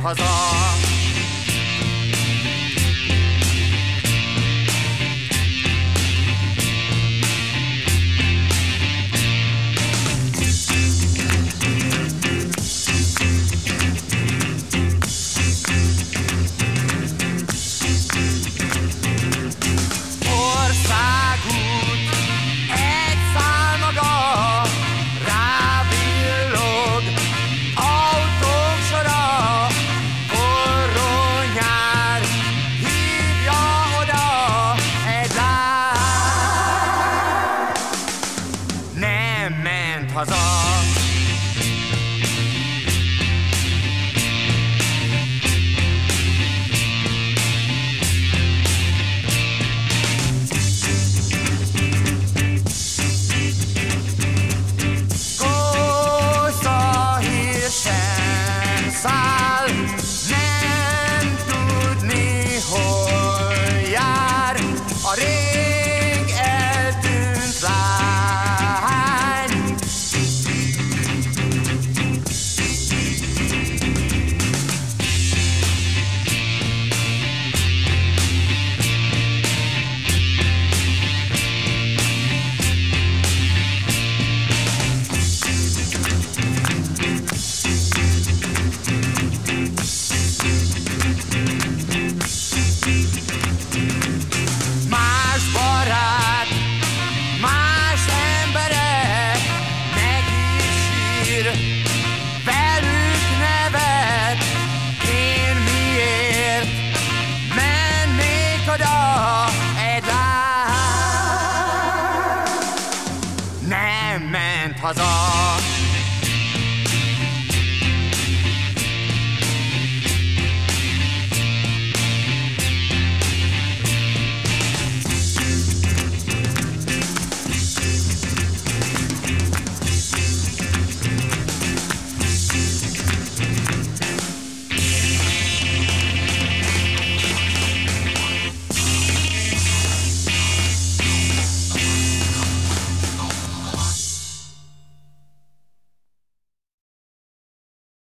哈萨。Ment haza.